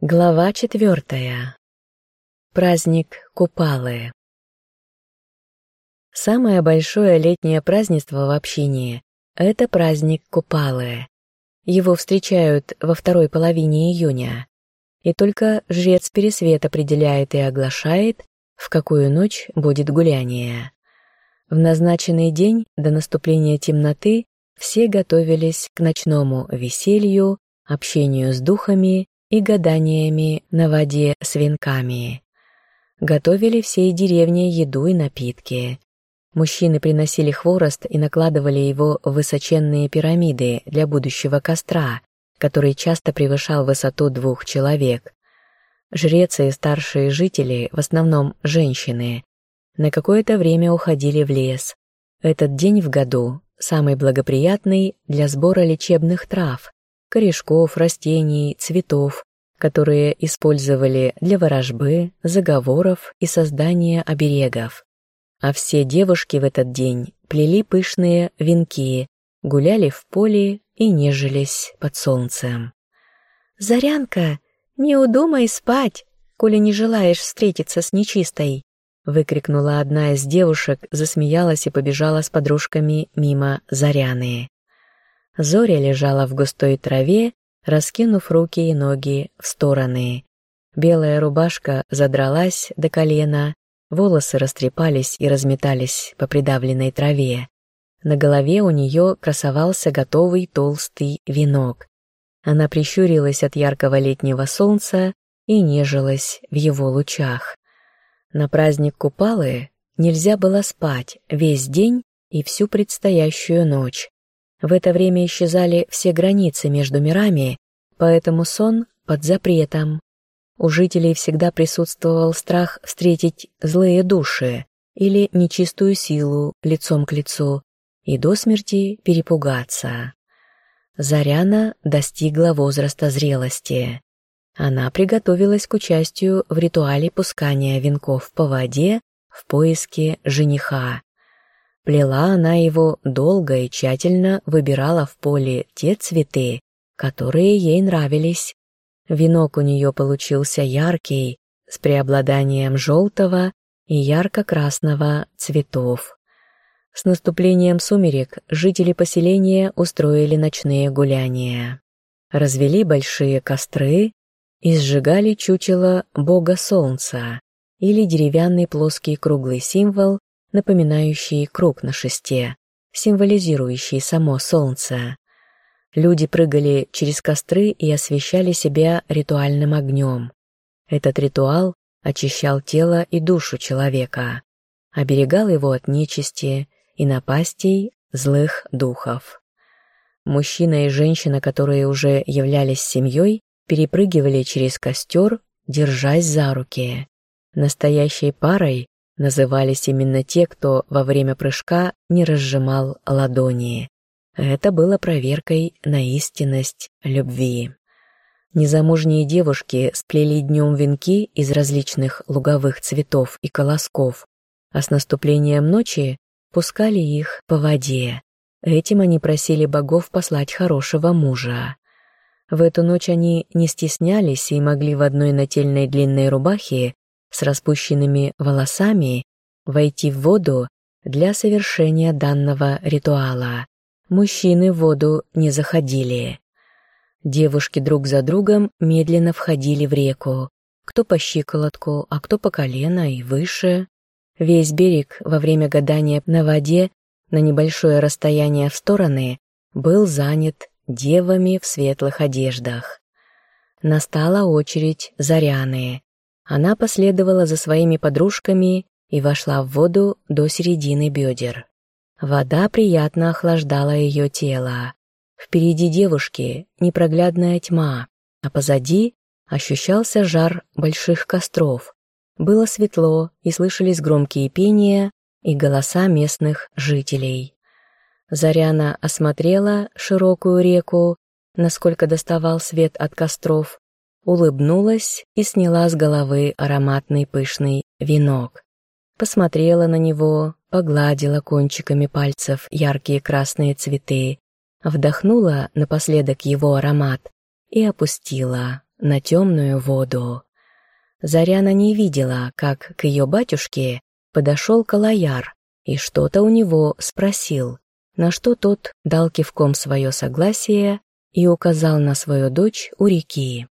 Глава четвертая. Праздник Купалы. Самое большое летнее празднество в общине – это праздник Купалы. Его встречают во второй половине июня. И только жрец Пересвет определяет и оглашает, в какую ночь будет гуляние. В назначенный день до наступления темноты все готовились к ночному веселью, общению с духами и гаданиями на воде с венками. Готовили всей деревне еду и напитки. Мужчины приносили хворост и накладывали его в высоченные пирамиды для будущего костра, который часто превышал высоту двух человек. Жрецы и старшие жители, в основном женщины, на какое-то время уходили в лес. Этот день в году самый благоприятный для сбора лечебных трав, корешков, растений, цветов, которые использовали для ворожбы, заговоров и создания оберегов. А все девушки в этот день плели пышные венки, гуляли в поле и нежились под солнцем. «Зарянка, не удумай спать, коли не желаешь встретиться с нечистой!» выкрикнула одна из девушек, засмеялась и побежала с подружками мимо Заряны. Зоря лежала в густой траве, раскинув руки и ноги в стороны. Белая рубашка задралась до колена, волосы растрепались и разметались по придавленной траве. На голове у нее красовался готовый толстый венок. Она прищурилась от яркого летнего солнца и нежилась в его лучах. На праздник Купалы нельзя было спать весь день и всю предстоящую ночь. В это время исчезали все границы между мирами, поэтому сон под запретом. У жителей всегда присутствовал страх встретить злые души или нечистую силу лицом к лицу и до смерти перепугаться. Заряна достигла возраста зрелости. Она приготовилась к участию в ритуале пускания венков по воде в поиске жениха. Плела она его долго и тщательно выбирала в поле те цветы, которые ей нравились. Венок у нее получился яркий, с преобладанием желтого и ярко-красного цветов. С наступлением сумерек жители поселения устроили ночные гуляния. Развели большие костры и сжигали чучело бога солнца или деревянный плоский круглый символ напоминающий круг на шесте, символизирующий само солнце. Люди прыгали через костры и освещали себя ритуальным огнем. Этот ритуал очищал тело и душу человека, оберегал его от нечисти и напастей злых духов. Мужчина и женщина, которые уже являлись семьей, перепрыгивали через костер, держась за руки. Настоящей парой назывались именно те, кто во время прыжка не разжимал ладони. Это было проверкой на истинность любви. Незамужние девушки сплели днем венки из различных луговых цветов и колосков, а с наступлением ночи пускали их по воде. Этим они просили богов послать хорошего мужа. В эту ночь они не стеснялись и могли в одной нательной длинной рубахе с распущенными волосами войти в воду для совершения данного ритуала. Мужчины в воду не заходили. Девушки друг за другом медленно входили в реку, кто по щиколотку, а кто по колено и выше. Весь берег во время гадания на воде на небольшое расстояние в стороны был занят девами в светлых одеждах. Настала очередь Заряны. Она последовала за своими подружками и вошла в воду до середины бедер. Вода приятно охлаждала ее тело. Впереди девушки непроглядная тьма, а позади ощущался жар больших костров. Было светло, и слышались громкие пения и голоса местных жителей. Заряна осмотрела широкую реку, насколько доставал свет от костров, улыбнулась и сняла с головы ароматный пышный венок. Посмотрела на него, погладила кончиками пальцев яркие красные цветы, вдохнула напоследок его аромат и опустила на темную воду. Заряна не видела, как к ее батюшке подошел Калаяр и что-то у него спросил, на что тот дал кивком свое согласие и указал на свою дочь у реки.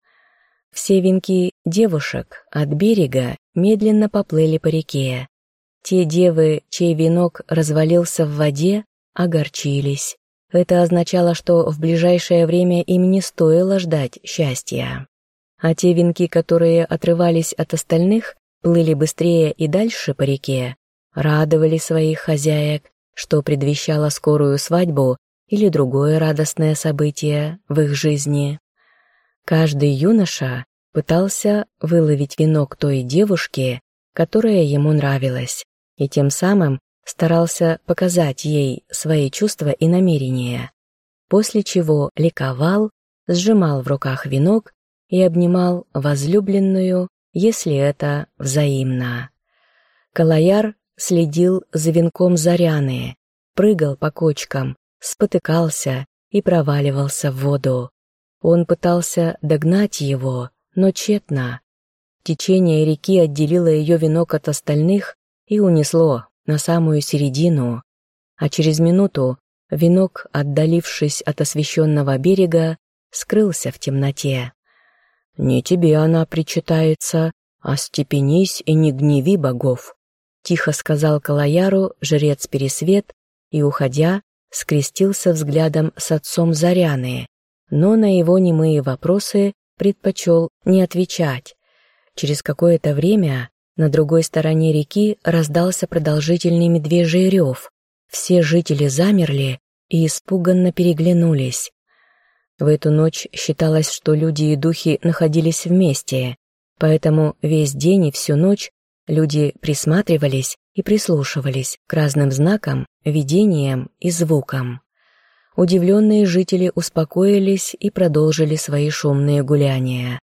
Все венки девушек от берега медленно поплыли по реке. Те девы, чей венок развалился в воде, огорчились. Это означало, что в ближайшее время им не стоило ждать счастья. А те венки, которые отрывались от остальных, плыли быстрее и дальше по реке, радовали своих хозяек, что предвещало скорую свадьбу или другое радостное событие в их жизни. Каждый юноша пытался выловить венок той девушки, которая ему нравилась, и тем самым старался показать ей свои чувства и намерения, после чего ликовал, сжимал в руках венок и обнимал возлюбленную, если это взаимно. Калаяр следил за венком Заряны, прыгал по кочкам, спотыкался и проваливался в воду. Он пытался догнать его, но тщетно. Течение реки отделило ее венок от остальных и унесло на самую середину, а через минуту венок, отдалившись от освещенного берега, скрылся в темноте. «Не тебе она причитается, а степенись и не гневи богов», тихо сказал Калаяру жрец Пересвет и, уходя, скрестился взглядом с отцом Заряны, но на его немые вопросы предпочел не отвечать. Через какое-то время на другой стороне реки раздался продолжительный медвежий рев. Все жители замерли и испуганно переглянулись. В эту ночь считалось, что люди и духи находились вместе, поэтому весь день и всю ночь люди присматривались и прислушивались к разным знакам, видениям и звукам. Удивленные жители успокоились и продолжили свои шумные гуляния.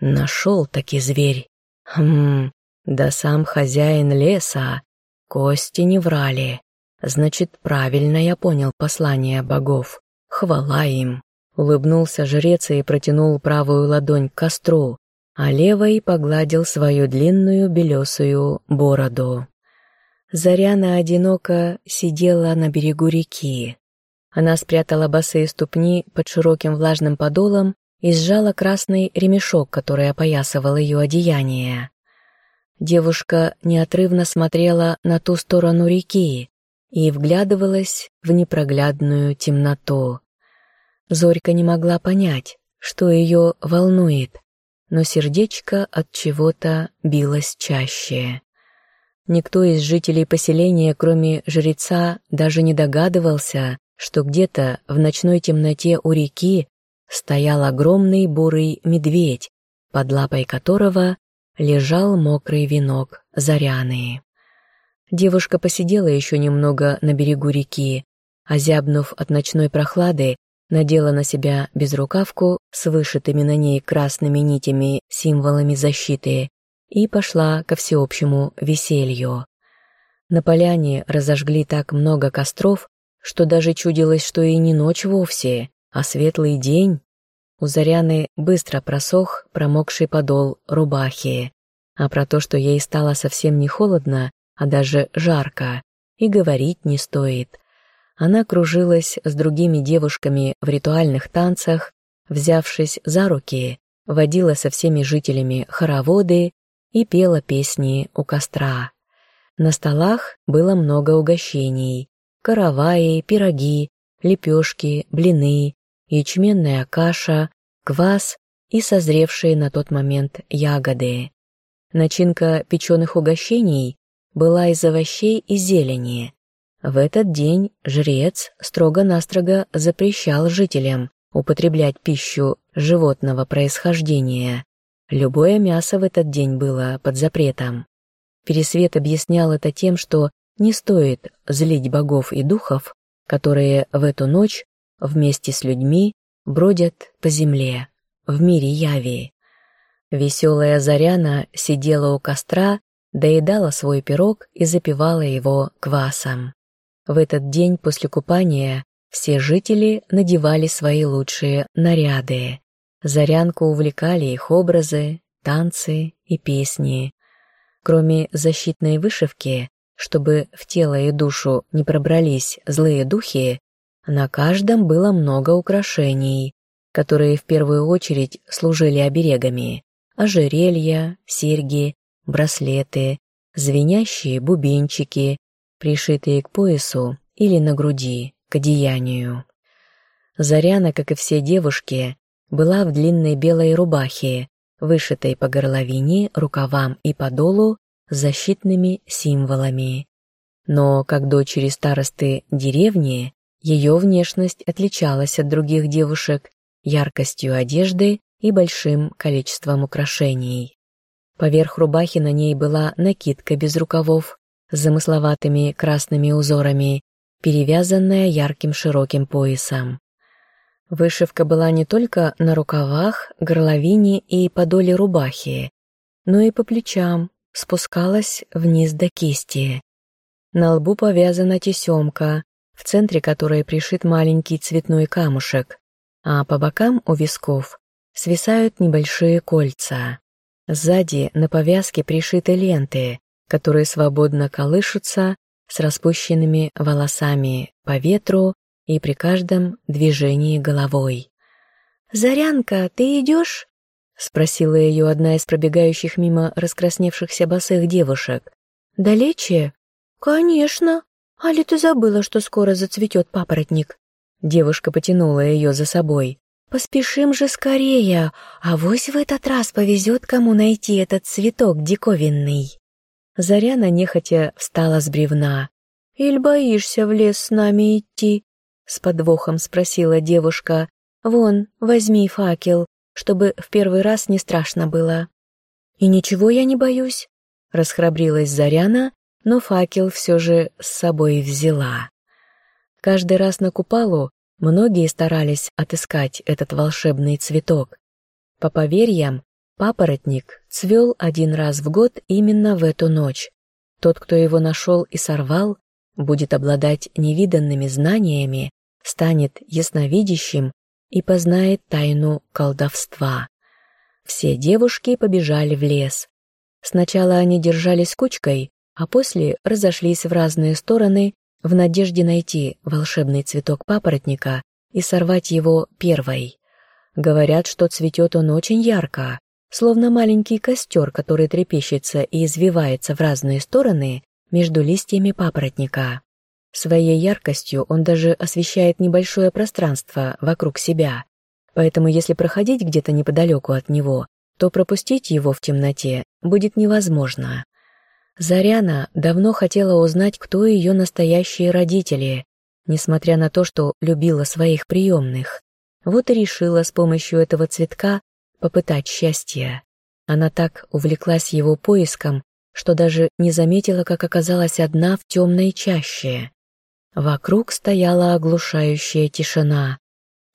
Нашел-таки зверь. Хм, да сам хозяин леса. Кости не врали. Значит, правильно я понял послание богов. Хвала им. Улыбнулся жрец и протянул правую ладонь к костру, а левой погладил свою длинную белесую бороду. Заряна одиноко сидела на берегу реки. Она спрятала босые ступни под широким влажным подолом и сжала красный ремешок, который опоясывал ее одеяние. Девушка неотрывно смотрела на ту сторону реки и вглядывалась в непроглядную темноту. Зорька не могла понять, что ее волнует, но сердечко от чего-то билось чаще. Никто из жителей поселения, кроме жреца, даже не догадывался, что где-то в ночной темноте у реки стоял огромный бурый медведь, под лапой которого лежал мокрый венок заряны. Девушка посидела еще немного на берегу реки, озябнув от ночной прохлады, надела на себя безрукавку с вышитыми на ней красными нитями символами защиты и пошла ко всеобщему веселью. На поляне разожгли так много костров, что даже чудилось, что и не ночь вовсе, а светлый день. У Заряны быстро просох промокший подол рубахи, а про то, что ей стало совсем не холодно, а даже жарко, и говорить не стоит. Она кружилась с другими девушками в ритуальных танцах, взявшись за руки, водила со всеми жителями хороводы и пела песни у костра. На столах было много угощений. Караваи, пироги, лепешки, блины, ячменная каша, квас и созревшие на тот момент ягоды. Начинка печеных угощений была из овощей и зелени. В этот день жрец строго-настрого запрещал жителям употреблять пищу животного происхождения. Любое мясо в этот день было под запретом. Пересвет объяснял это тем, что не стоит злить богов и духов, которые в эту ночь вместе с людьми бродят по земле, в мире яви. Веселая Заряна сидела у костра, доедала свой пирог и запивала его квасом. В этот день после купания все жители надевали свои лучшие наряды. Зарянку увлекали их образы, танцы и песни. Кроме защитной вышивки, чтобы в тело и душу не пробрались злые духи, на каждом было много украшений, которые в первую очередь служили оберегами. Ожерелья, серьги, браслеты, звенящие бубенчики, пришитые к поясу или на груди, к одеянию. Заряна, как и все девушки, была в длинной белой рубахе, вышитой по горловине, рукавам и подолу защитными символами. Но, как дочери старосты деревни, ее внешность отличалась от других девушек яркостью одежды и большим количеством украшений. Поверх рубахи на ней была накидка без рукавов с замысловатыми красными узорами, перевязанная ярким широким поясом. Вышивка была не только на рукавах, горловине и подоле рубахи, но и по плечам, спускалась вниз до кисти. На лбу повязана тесемка, в центре которой пришит маленький цветной камушек, а по бокам у висков свисают небольшие кольца. Сзади на повязке пришиты ленты, которые свободно колышутся с распущенными волосами по ветру и при каждом движении головой. «Зарянка, ты идешь?» — спросила ее одна из пробегающих мимо раскрасневшихся босых девушек. «Далече?» «Конечно. Али ты забыла, что скоро зацветет папоротник?» Девушка потянула ее за собой. «Поспешим же скорее, а вось в этот раз повезет, кому найти этот цветок диковинный». Заряна нехотя встала с бревна. «Иль боишься в лес с нами идти?» с подвохом спросила девушка. «Вон, возьми факел, чтобы в первый раз не страшно было». «И ничего я не боюсь», — расхрабрилась Заряна, но факел все же с собой взяла. Каждый раз на Купалу многие старались отыскать этот волшебный цветок. По поверьям, папоротник цвел один раз в год именно в эту ночь. Тот, кто его нашел и сорвал, будет обладать невиданными знаниями станет ясновидящим и познает тайну колдовства. Все девушки побежали в лес. Сначала они держались кучкой, а после разошлись в разные стороны в надежде найти волшебный цветок папоротника и сорвать его первой. Говорят, что цветет он очень ярко, словно маленький костер, который трепещется и извивается в разные стороны между листьями папоротника. Своей яркостью он даже освещает небольшое пространство вокруг себя, поэтому если проходить где-то неподалеку от него, то пропустить его в темноте будет невозможно. Заряна давно хотела узнать, кто ее настоящие родители, несмотря на то, что любила своих приемных. Вот и решила с помощью этого цветка попытать счастье. Она так увлеклась его поиском, что даже не заметила, как оказалась одна в темной чаще. Вокруг стояла оглушающая тишина.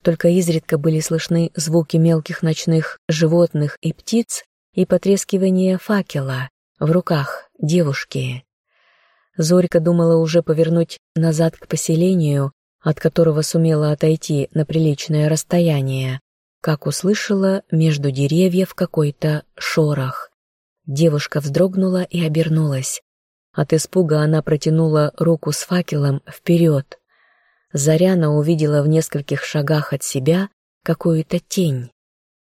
Только изредка были слышны звуки мелких ночных животных и птиц и потрескивание факела в руках девушки. Зорька думала уже повернуть назад к поселению, от которого сумела отойти на приличное расстояние, как услышала между деревьев какой-то шорох. Девушка вздрогнула и обернулась. От испуга она протянула руку с факелом вперед. Заряна увидела в нескольких шагах от себя какую-то тень.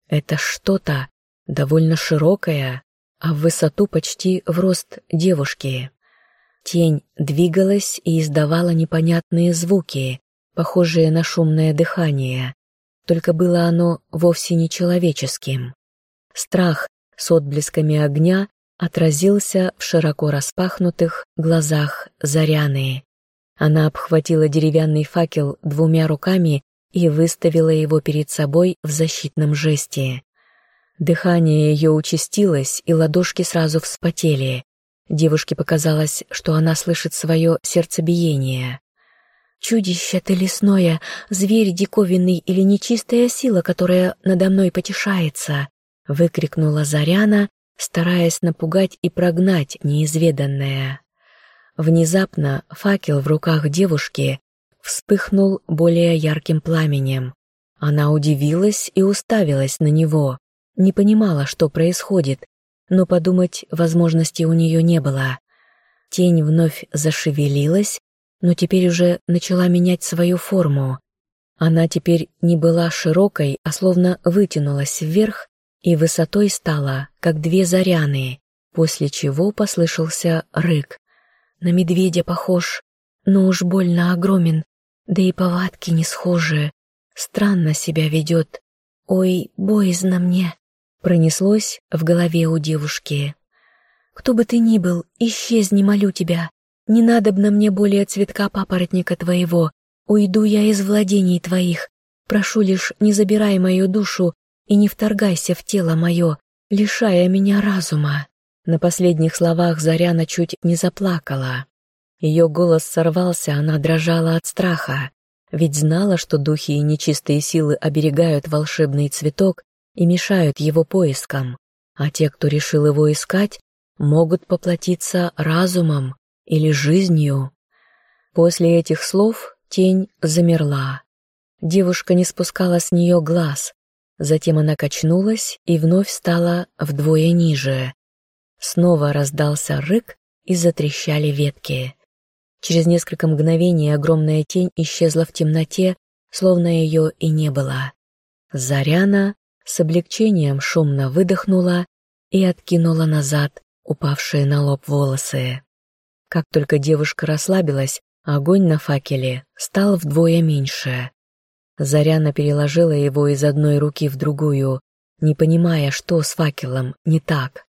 Это что-то довольно широкое, а в высоту почти в рост девушки. Тень двигалась и издавала непонятные звуки, похожие на шумное дыхание, только было оно вовсе не человеческим. Страх с отблесками огня отразился в широко распахнутых глазах Заряны. Она обхватила деревянный факел двумя руками и выставила его перед собой в защитном жесте. Дыхание ее участилось, и ладошки сразу вспотели. Девушке показалось, что она слышит свое сердцебиение. «Чудище ты лесное, зверь диковинный или нечистая сила, которая надо мной потешается!» — выкрикнула Заряна стараясь напугать и прогнать неизведанное. Внезапно факел в руках девушки вспыхнул более ярким пламенем. Она удивилась и уставилась на него, не понимала, что происходит, но подумать возможности у нее не было. Тень вновь зашевелилась, но теперь уже начала менять свою форму. Она теперь не была широкой, а словно вытянулась вверх и высотой стала, как две заряны, после чего послышался рык. На медведя похож, но уж больно огромен, да и повадки не схожие. Странно себя ведет. Ой, боязно мне. Пронеслось в голове у девушки. Кто бы ты ни был, исчезни, молю тебя. Не надобно мне более цветка папоротника твоего. Уйду я из владений твоих. Прошу лишь, не забирай мою душу и не вторгайся в тело мое, лишая меня разума. На последних словах Заряна чуть не заплакала. Ее голос сорвался, она дрожала от страха, ведь знала, что духи и нечистые силы оберегают волшебный цветок и мешают его поискам, а те, кто решил его искать, могут поплатиться разумом или жизнью. После этих слов тень замерла. Девушка не спускала с нее глаз, затем она качнулась и вновь стала вдвое ниже. Снова раздался рык и затрещали ветки. Через несколько мгновений огромная тень исчезла в темноте, словно ее и не было. Заряна с облегчением шумно выдохнула и откинула назад упавшие на лоб волосы. Как только девушка расслабилась, огонь на факеле стал вдвое меньше. Заряна переложила его из одной руки в другую, не понимая, что с факелом не так.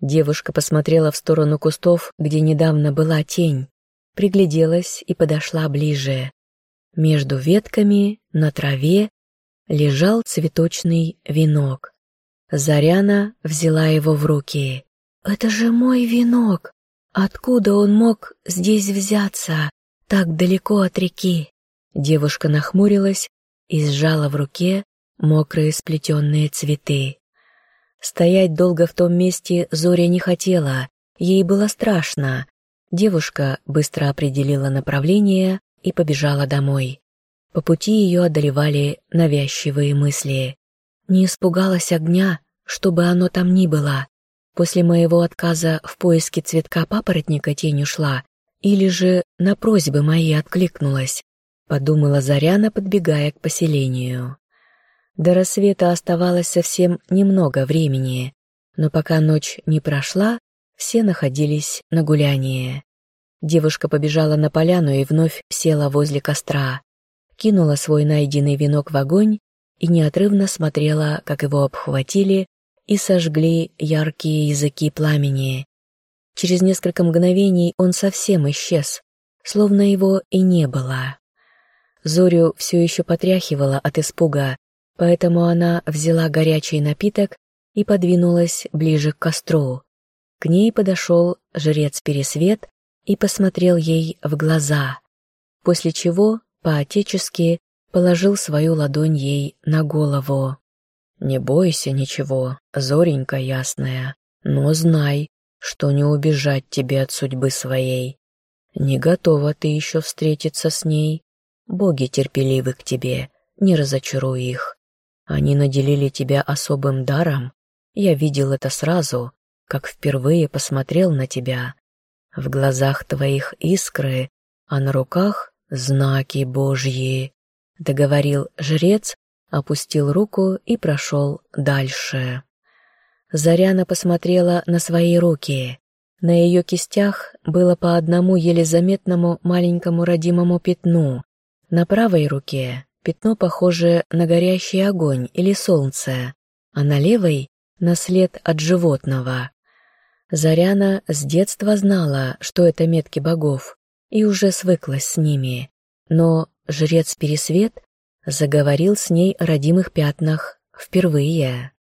Девушка посмотрела в сторону кустов, где недавно была тень, пригляделась и подошла ближе. Между ветками, на траве, лежал цветочный венок. Заряна взяла его в руки. «Это же мой венок! Откуда он мог здесь взяться, так далеко от реки?» Девушка нахмурилась и сжала в руке мокрые сплетенные цветы. Стоять долго в том месте Зоря не хотела, ей было страшно. Девушка быстро определила направление и побежала домой. По пути ее одолевали навязчивые мысли. Не испугалась огня, чтобы оно там ни было. После моего отказа в поиске цветка папоротника тень ушла, или же на просьбы мои откликнулась, подумала Заряна, подбегая к поселению. До рассвета оставалось совсем немного времени, но пока ночь не прошла, все находились на гулянии. Девушка побежала на поляну и вновь села возле костра кинула свой найденный венок в огонь и неотрывно смотрела, как его обхватили и сожгли яркие языки пламени. Через несколько мгновений он совсем исчез, словно его и не было. Зорю все еще потряхивала от испуга, поэтому она взяла горячий напиток и подвинулась ближе к костру. К ней подошел жрец Пересвет и посмотрел ей в глаза, после чего по-отечески положил свою ладонь ей на голову. «Не бойся ничего, зоренька ясная, но знай, что не убежать тебе от судьбы своей. Не готова ты еще встретиться с ней. Боги терпеливы к тебе, не разочаруй их. Они наделили тебя особым даром. Я видел это сразу, как впервые посмотрел на тебя. В глазах твоих искры, а на руках «Знаки Божьи», — договорил жрец, опустил руку и прошел дальше. Заряна посмотрела на свои руки. На ее кистях было по одному еле заметному маленькому родимому пятну. На правой руке пятно, похожее на горящий огонь или солнце, а на левой — на след от животного. Заряна с детства знала, что это метки богов, и уже свыклась с ними. Но жрец Пересвет заговорил с ней о родимых пятнах впервые.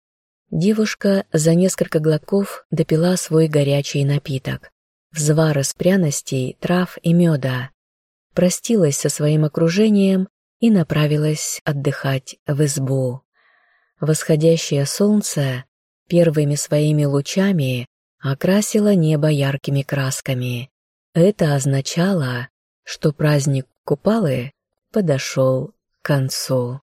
Девушка за несколько глотков допила свой горячий напиток. Взвар из пряностей, трав и меда. Простилась со своим окружением и направилась отдыхать в избу. Восходящее солнце первыми своими лучами окрасило небо яркими красками. Это означало, что праздник Купалы подошел к концу.